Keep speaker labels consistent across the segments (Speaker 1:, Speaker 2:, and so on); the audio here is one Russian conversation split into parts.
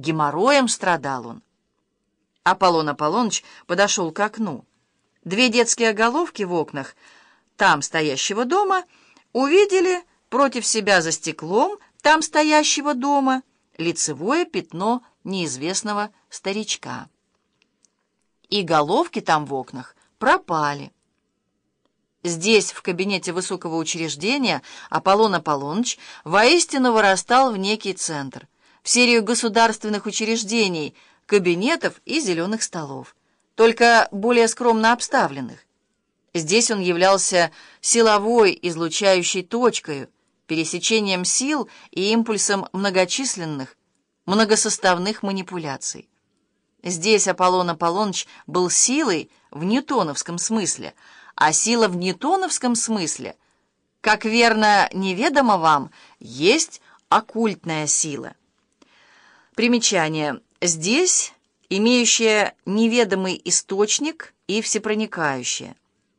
Speaker 1: Геморроем страдал он. Аполлон Аполлоныч подошел к окну. Две детские головки в окнах там стоящего дома увидели против себя за стеклом там стоящего дома лицевое пятно неизвестного старичка. И головки там в окнах пропали. Здесь, в кабинете высокого учреждения, Аполлон Аполлоныч воистину вырастал в некий центр, в серию государственных учреждений, кабинетов и зеленых столов, только более скромно обставленных. Здесь он являлся силовой, излучающей точкой, пересечением сил и импульсом многочисленных, многосоставных манипуляций. Здесь Аполлон Аполлоныч был силой в ньютоновском смысле – а сила в ньютоновском смысле, как верно неведомо вам, есть оккультная сила. Примечание. Здесь имеющая неведомый источник и всепроникающая.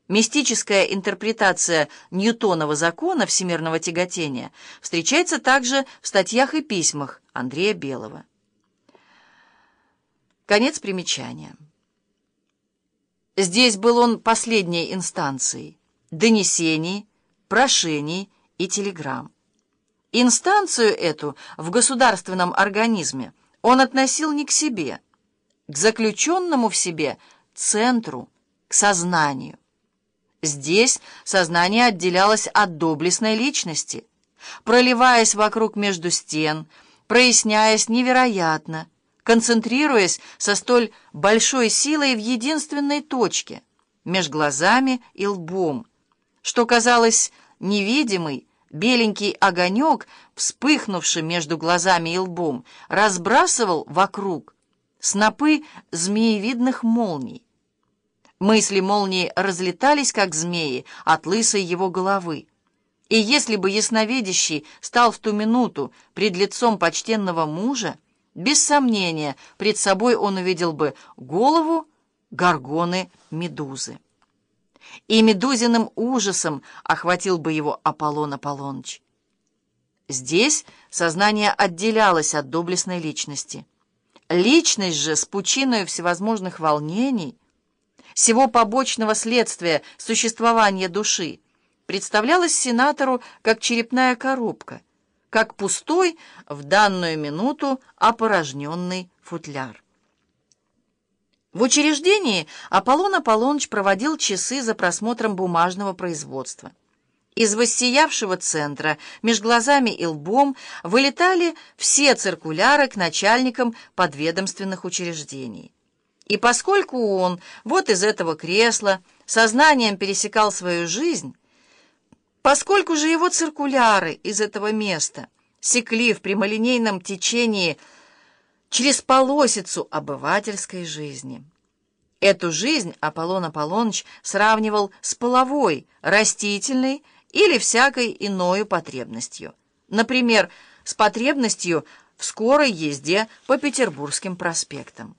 Speaker 1: Мистическая интерпретация Ньютонова закона всемирного тяготения встречается также в статьях и письмах Андрея Белого. Конец примечания. Здесь был он последней инстанцией донесений, прошений и телеграмм. Инстанцию эту в государственном организме он относил не к себе, к заключенному в себе центру, к сознанию. Здесь сознание отделялось от доблестной личности, проливаясь вокруг между стен, проясняясь невероятно, концентрируясь со столь большой силой в единственной точке, меж глазами и лбом, что казалось невидимый, беленький огонек, вспыхнувший между глазами и лбом, разбрасывал вокруг снопы змеевидных молний. Мысли молнии разлетались, как змеи, от лысой его головы. И если бы ясновидящий стал в ту минуту пред лицом почтенного мужа, без сомнения, пред собой он увидел бы голову горгоны Медузы. И медузиным ужасом охватил бы его Аполлон Аполлоныч. Здесь сознание отделялось от доблестной личности. Личность же с пучиной всевозможных волнений, всего побочного следствия существования души, представлялась сенатору как черепная коробка — как пустой в данную минуту опорожненный футляр. В учреждении Аполлон Аполлоныч проводил часы за просмотром бумажного производства. Из воссиявшего центра меж глазами и лбом вылетали все циркуляры к начальникам подведомственных учреждений. И поскольку он вот из этого кресла сознанием пересекал свою жизнь, Поскольку же его циркуляры из этого места секли в прямолинейном течении через полосицу обывательской жизни. Эту жизнь Аполлон Аполлоныч сравнивал с половой, растительной или всякой иною потребностью. Например, с потребностью в скорой езде по Петербургским проспектам.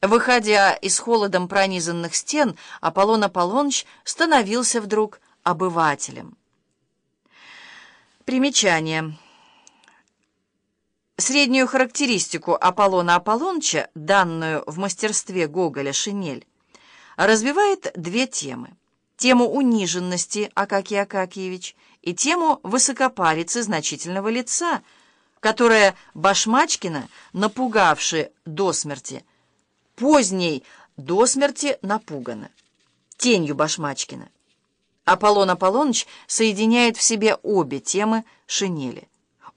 Speaker 1: Выходя из холодом пронизанных стен, Аполлон Аполлоныч становился вдруг обывателем. Примечание. Среднюю характеристику Аполлона Аполлоныча, данную в мастерстве Гоголя «Шинель», развивает две темы. Тему униженности Акакий Акакиевич и тему высокопалицы значительного лица, которая Башмачкина, напугавши до смерти, поздней до смерти напугана, тенью Башмачкина. Аполлон Аполлоныч соединяет в себе обе темы шинели.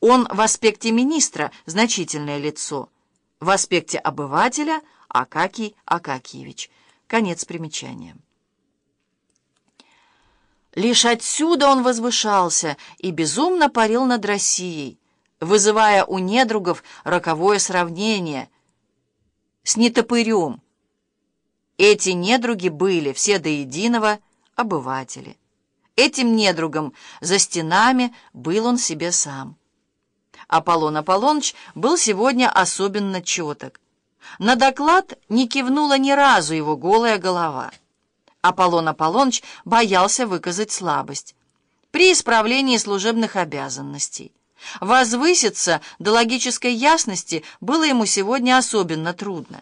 Speaker 1: Он в аспекте министра значительное лицо, в аспекте обывателя Акакий Акакиевич. Конец примечания. Лишь отсюда он возвышался и безумно парил над Россией, вызывая у недругов роковое сравнение с нетопырем. Эти недруги были все до единого обыватели. Этим недругом за стенами был он себе сам. Аполлон Аполлоныч был сегодня особенно четок. На доклад не кивнула ни разу его голая голова. Аполлон Аполлоныч боялся выказать слабость. При исправлении служебных обязанностей, Возвыситься до логической ясности было ему сегодня особенно трудно.